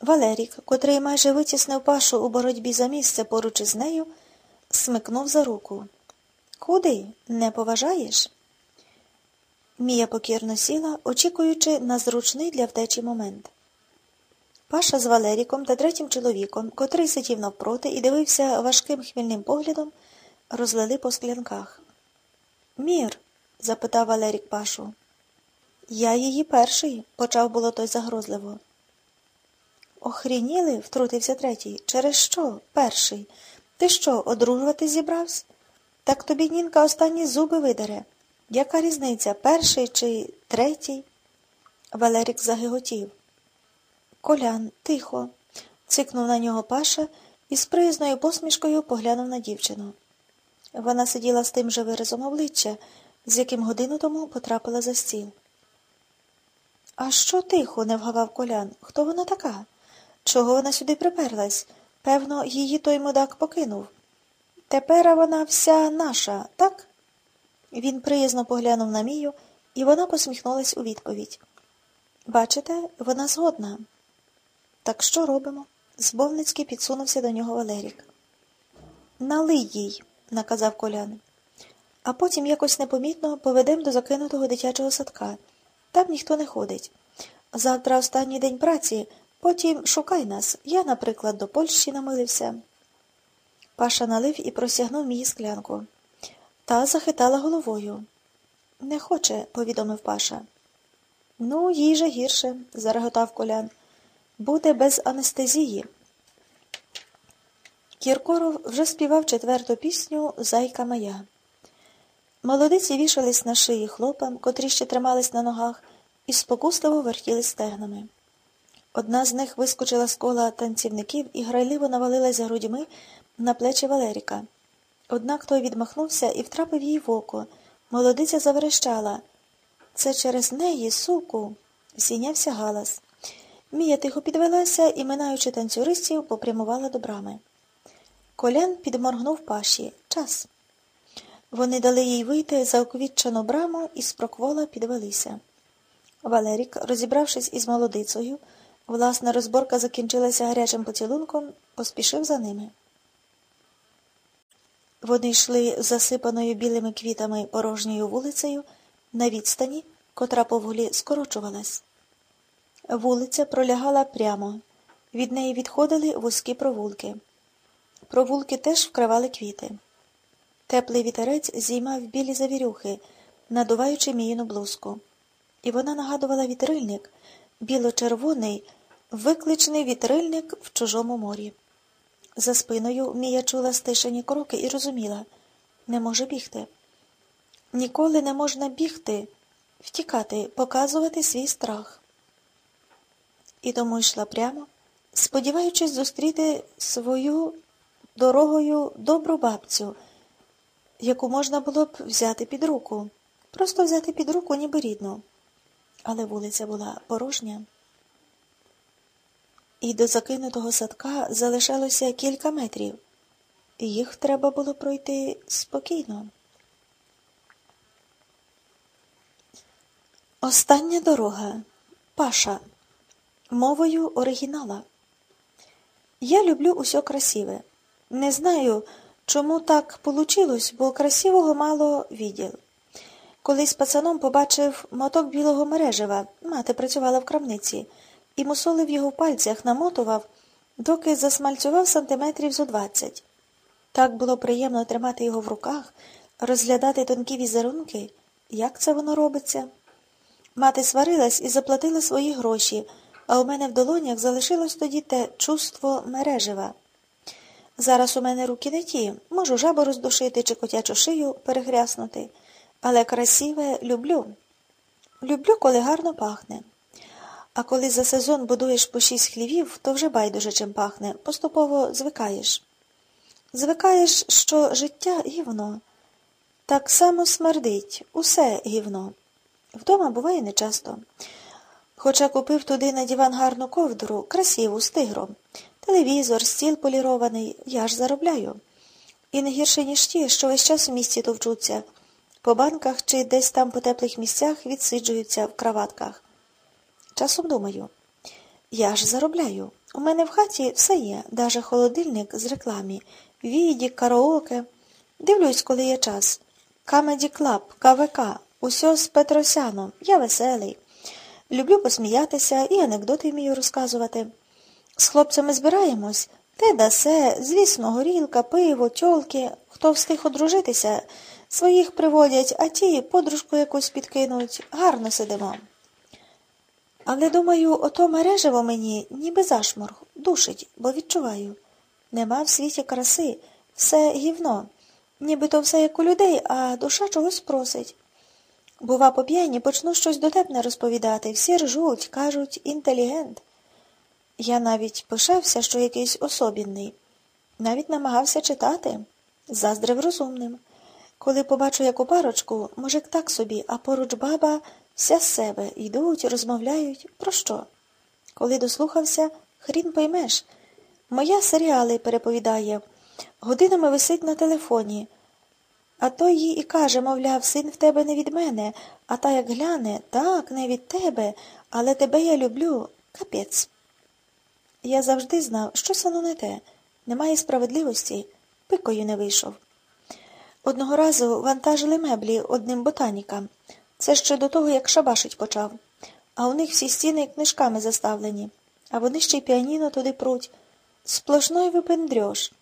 Валерік, котрий майже витіснив пашу у боротьбі за місце поруч із нею, смикнув за руку. Куди? Не поважаєш? Мія покірно сіла, очікуючи на зручний для втечі момент. Паша з Валеріком та третім чоловіком, котрий сидів навпроти і дивився важким хмільним поглядом, розлили по склянках. Мір? запитав Валерік Пашу. Я її перший, почав було той загрозливо. Охрініли, втрутився третій. Через що? Перший. Ти що, одружувати зібрався? Так тобі Нінка останні зуби видере. Яка різниця, перший чи третій? Валерік загиготів. Колян, тихо, цикнув на нього Паша і з приязною посмішкою поглянув на дівчину. Вона сиділа з тим же виразом обличчя, з яким годину тому потрапила за стіл. А що тихо? не вгавав колян. Хто вона така? Чого вона сюди приперлась? Певно, її той мудак покинув. Тепер вона вся наша, так? Він приязно поглянув на Мію, і вона посміхнулась у відповідь. Бачите, вона згодна. Так що робимо? Збовницький підсунувся до нього Валерік. Налий їй, наказав колян. А потім якось непомітно поведемо до закинутого дитячого садка. Там ніхто не ходить. Завтра останній день праці, потім шукай нас. Я, наприклад, до Польщі намилився. Паша налив і просягнув мій склянку. Та захитала головою. Не хоче, повідомив Паша. Ну, їй же гірше, зареготав колян. Буде без анестезії. Кіркоров вже співав четверту пісню Зайка моя. Молодиці вішались на шиї хлопам, котрі ще тримались на ногах, і спокусливо вертіли стегнами. Одна з них вискочила з кола танцівників і грайливо навалилась грудьми на плечі Валеріка. Однак той відмахнувся і втрапив їй в око. Молодиця заверещала. Це через неї, суку, зійнявся галас. Мія тихо підвелася і, минаючи танцюристів, попрямувала до брами. Колян підморгнув паші. Час. Вони дали їй вийти за оквітчану браму і з проквола підвелися. Валерік, розібравшись із молодицею, власна розборка закінчилася гарячим поцілунком, поспішив за ними. Вони йшли засипаною білими квітами порожньою вулицею на відстані, котра поволі скорочувалась. Вулиця пролягала прямо, від неї відходили вузькі провулки. Провулки теж вкривали квіти. Теплий вітерець зіймав білі завірюхи, надуваючи міїну блузку. І вона нагадувала вітрильник, біло-червоний, викличний вітрильник в чужому морі. За спиною Мія чула стишені кроки і розуміла не може бігти. Ніколи не можна бігти, втікати, показувати свій страх. І тому йшла прямо, сподіваючись зустріти свою дорогою добру бабцю, яку можна було б взяти під руку, просто взяти під руку, ніби рідну. Але вулиця була порожня і до закинутого садка залишалося кілька метрів. Їх треба було пройти спокійно. Остання дорога. Паша. Мовою оригінала. Я люблю усе красиве. Не знаю, чому так получилось, бо красивого мало відділ. Колись пацаном побачив моток білого мережева, мати працювала в крамниці і мусолив його в пальцях, намотував, доки засмальцював сантиметрів зо двадцять. Так було приємно тримати його в руках, розглядати тонкі візерунки. Як це воно робиться? Мати сварилась і заплатила свої гроші, а у мене в долонях залишилось тоді те чувство мережева. Зараз у мене руки не ті, можу жабу роздушити чи котячу шию перехряснути, але красиве люблю. Люблю, коли гарно пахне. А коли за сезон будуєш по шість хлівів, то вже байдуже чим пахне, поступово звикаєш. Звикаєш, що життя гівно. Так само смердить, усе гівно. Вдома буває нечасто. Хоча купив туди на диван гарну ковдру, красиву, з тигром, телевізор, стіл полірований, я ж заробляю. І не гірше, ніж ті, що весь час в місті товчуться, по банках чи десь там по теплих місцях відсиджуються в краватках. Часом думаю, Я ж заробляю. У мене в хаті все є, даже холодильник з реклами, DVD, караоке. Дивлюсь, коли є час. Камеді Клаб, КВК, усьо з Петросяном, я веселий. Люблю посміятися і анекдоти вмію розказувати. З хлопцями збираємось, те да се, звісно, горілка, пиво, тьолки, хто встиг одружитися, своїх приводять, а ті подружку якусь підкинуть, гарно сидимо. Але, думаю, ото мережево мені, ніби зашморг, душить, бо відчуваю. Нема в світі краси, все гівно, нібито все як у людей, а душа чогось просить. Бува, по п'яні почну щось дотепне розповідати, всі ржуть, кажуть, інтелігент. Я навіть пишався, що якийсь особінний, навіть намагався читати, заздрив розумним. Коли побачу яку парочку, мужик так собі, а поруч баба вся з себе йдуть, розмовляють. Про що? Коли дослухався, хрін поймеш. Моя серіали переповідає, годинами висить на телефоні. А той їй і каже, мовляв, син в тебе не від мене, а та як гляне, так, не від тебе, але тебе я люблю. Капець. Я завжди знав, щось воно не те. Немає справедливості, пикою не вийшов. Одного разу вантажили меблі одним ботанікам. Це ще до того, як шабашить почав. А у них всі стіни книжками заставлені, а вони ще й піаніно туди пруть. Сплошной випендрьош.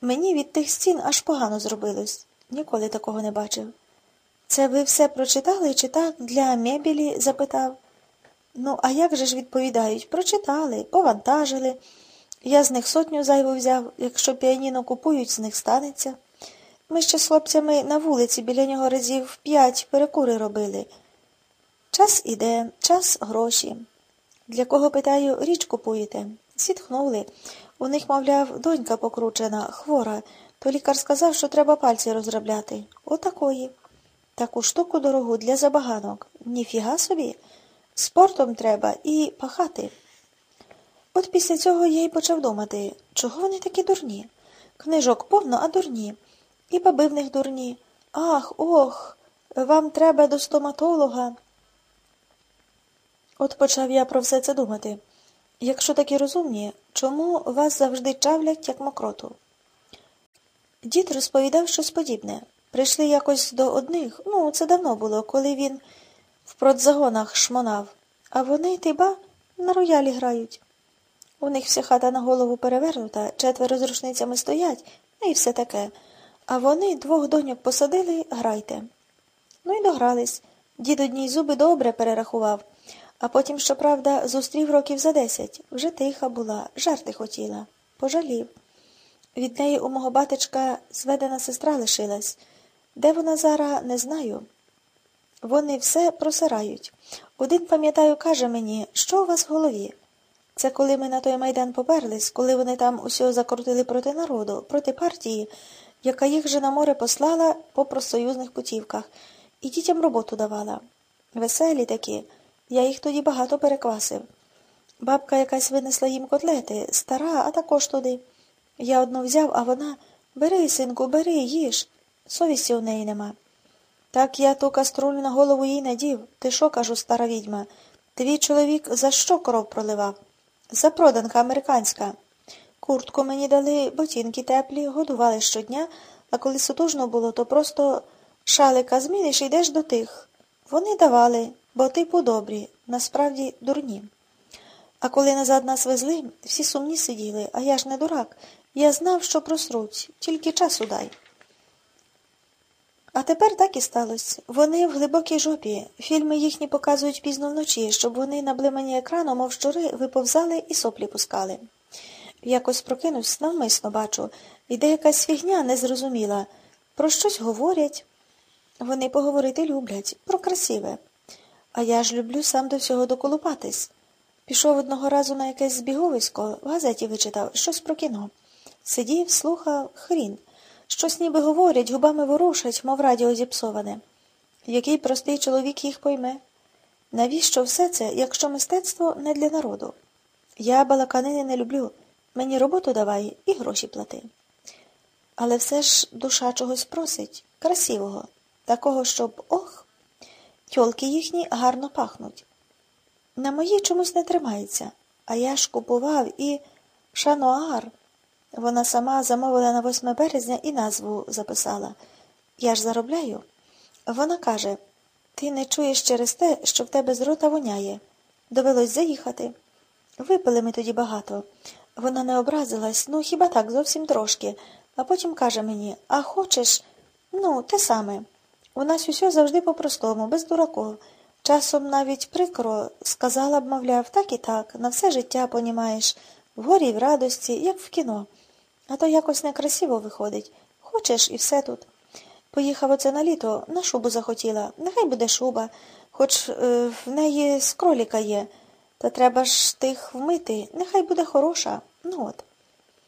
Мені від тих стін аж погано зробилось. Ніколи такого не бачив. Це ви все прочитали чи так для мебелі? запитав. Ну, а як же ж відповідають? Прочитали, повантажили. Я з них сотню зайву взяв, якщо піаніно купують, з них станеться. Ми ще з хлопцями на вулиці біля нього разів п'ять перекури робили. Час іде, час гроші. Для кого, питаю, річ купуєте? Зітхнули. У них, мовляв, донька покручена, хвора, то лікар сказав, що треба пальці розробляти. Отакої. Таку штуку дорогу для забаганок. Ніфіга собі. Спортом треба і пахати. От після цього я й почав думати, чого вони такі дурні? Книжок повно, а дурні. І баби в них дурні. Ах, ох, вам треба до стоматолога. От почав я про все це думати. Якщо такі розумні, чому вас завжди чавлять, як мокроту? Дід розповідав щось подібне. Прийшли якось до одних, ну, це давно було, коли він в продзагонах шмонав, а вони, ти ба, на роялі грають. У них вся хата на голову перевернута, четверо з рушницями стоять, ну і все таке. А вони двох доньок посадили, грайте. Ну і догрались. Дід одній зуби добре перерахував, а потім, щоправда, зустрів років за десять. Вже тиха була, жарти хотіла. Пожалів. Від неї у мого батечка зведена сестра лишилась. Де вона зараз, не знаю. Вони все просирають. Один, пам'ятаю, каже мені, що у вас в голові? Це коли ми на той майдан поперлись, коли вони там усього закрутили проти народу, проти партії, яка їх же на море послала по профсоюзних путівках, і дітям роботу давала. Веселі такі, я їх тоді багато переквасив. Бабка якась винесла їм котлети, стара, а також туди. Я одну взяв, а вона бери, синку, бери, їж. Совісті у неї нема. Так я ту каструлю на голову їй надів. Ти що, кажу, стара відьма? Твій чоловік за що кров проливав? За проданка американська. Куртку мені дали, ботинки теплі, годували щодня, а коли сутужно було, то просто шалика зміниш і йдеш до тих. Вони давали, бо типу добрі, насправді дурні. А коли назад нас везли, всі сумні сиділи, а я ж не дурак. Я знав, що просруть, тільки часу дай. А тепер так і сталося. Вони в глибокій жопі. Фільми їхні показують пізно вночі, щоб вони на блимані екрану, мов щури, виповзали і соплі пускали. Якось прокинусь, навмисно бачу, іде якась фігня незрозуміла. Про щось говорять. Вони поговорити люблять, про красиве. А я ж люблю сам до всього доколупатись. Пішов одного разу на якесь збіговисько, в газеті вичитав щось про кіно. Сидів, слухав, хрін. Щось ніби говорять, губами ворушать, мов радіо зіпсоване. Який простий чоловік їх пойме? Навіщо все це, якщо мистецтво не для народу? Я балаканини не люблю. Мені роботу давай і гроші плати. Але все ж душа чогось просить, красивого, такого, щоб ох, тьолки їхні гарно пахнуть. На моїй чомусь не тримається. А я ж купував і шануар. Вона сама замовила на 8 березня і назву записала. Я ж заробляю. Вона каже, ти не чуєш через те, що в тебе з рота воняє. Довелось заїхати. Випили ми тоді багато. Вона не образилась, ну хіба так, зовсім трошки, а потім каже мені, а хочеш? Ну, те саме. У нас усьо завжди по-простому, без дураков. Часом навіть прикро сказала б, мовляв, так і так, на все життя, понімаєш, в горі й в радості, як в кіно. А то якось некрасиво виходить. Хочеш і все тут. Поїхав оце на літо, на шубу захотіла. Нехай буде шуба, хоч е, в неї з кроліка є. Та треба ж тих вмити, нехай буде хороша. Ну от.